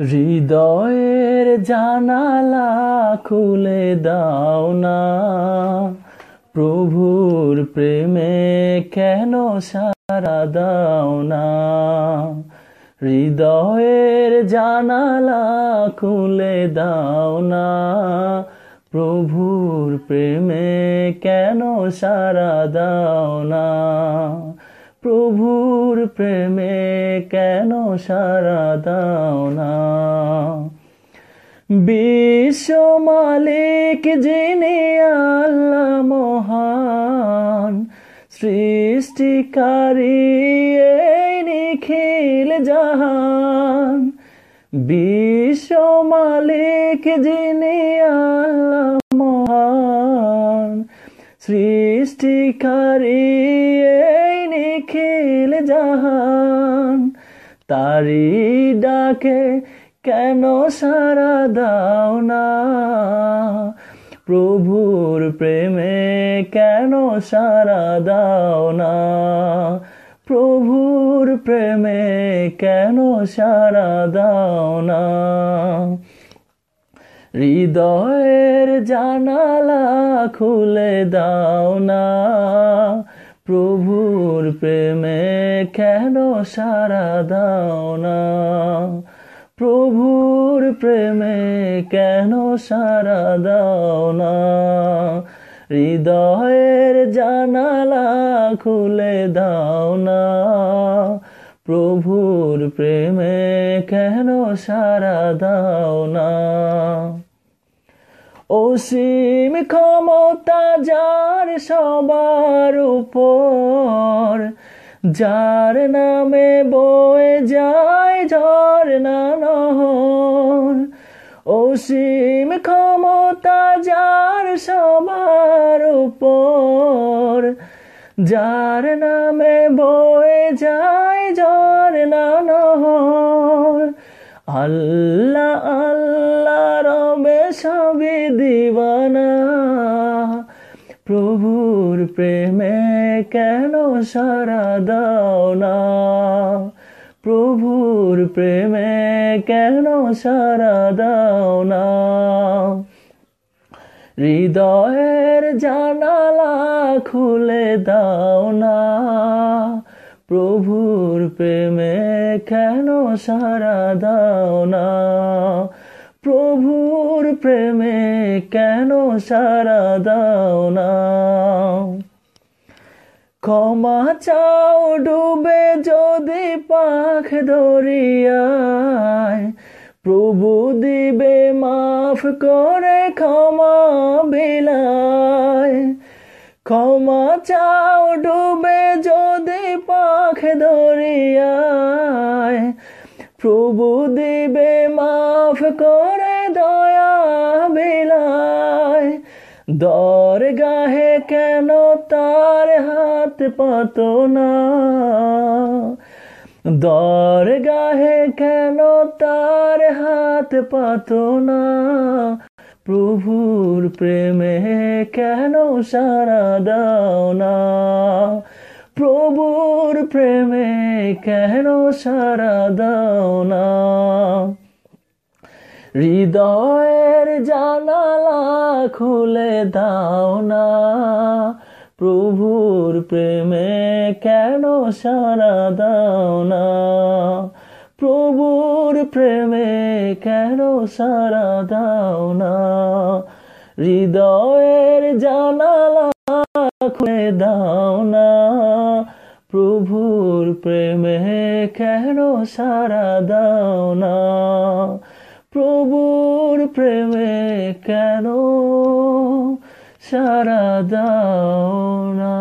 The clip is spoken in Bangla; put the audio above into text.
হৃদয়ের জানালা খুলে দাও না। প্রভুর প্রেমে কেন সারা দাও না? হৃদয়ের জানালা খুলে দাও না। প্রভুর প্রেমে কেন সারা দাও না? প্রভুর প্রেমে কেন সারা দাও না? বিশ্ব মালিক যিনি আল্লাহ মহান, সৃষ্টিকারী নিখিল জাহান। বিশ্ব মালিক যিনি আল্লাহ মহান, সৃষ্টিকারী নিখিল জাহান। তারি ডাকে কেন সারা দাও না? প্রভুর প্রেমে কেন সারা দাও না? প্রভুর প্রেমে কেন সারা দাও না? হৃদয়ের জানালা খুলে দাও না? প্রভুর প্রেমে কেন সারা দাও না? প্রভুর প্রেমে কেন সারা দাও না? হৃদয়ের জানালা খুলে দাও না। প্রভুর প্রেমে কেন সারা দাও না? অসীম ক্ষমতা যার সবার উপর, যার নামে বয়ে যায় ঝর্ণা নহর। অসীম ক্ষমতা যার সবার উপর, যার নামে বয়ে যায় ঝর্ণা নহর। আল্লাহ দিবানা। প্রভুর প্রেমে কেন সারা দাও না? প্রভুর প্রেমে কেন সারা দাও না? হৃদয়ের জানালা খুলে দাও না। প্রভুর প্রেমে কেন সারা দাও না? প্রভুর প্রেমে কেন সারা দাও না? ক্ষমা চাও ডুবে যদি পাখ দরিয়ায় প্রভু দিবে মাফ করে ক্ষমা বিলায়। ক্ষমা চাও ডুবে যদি পাখ দরিয়ায় প্রভু দিবে মাফ করে দয়া বিলায়। দর গাহে কেন তার হাত পাত না? দর গাহে কেন তার হাত পাত না? প্রভুর প্রেমে কেন সারা দাও না? প্রভুর প্রেমে কেন সারা দাও না? হৃদয়ের জানালা খুলে দাও না। প্রভুর প্রেমে কেন সারা দাও না? প্রভুর প্রেমে কেন সারা দাও না? হৃদয়ের জানালা খুলে দাও না। প্রভুর প্রেমে কেন সারা দাও না? প্রভুর প্রেমে কেন সারা দাও না?